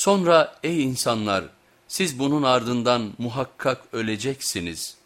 Sonra ey insanlar siz bunun ardından muhakkak öleceksiniz.''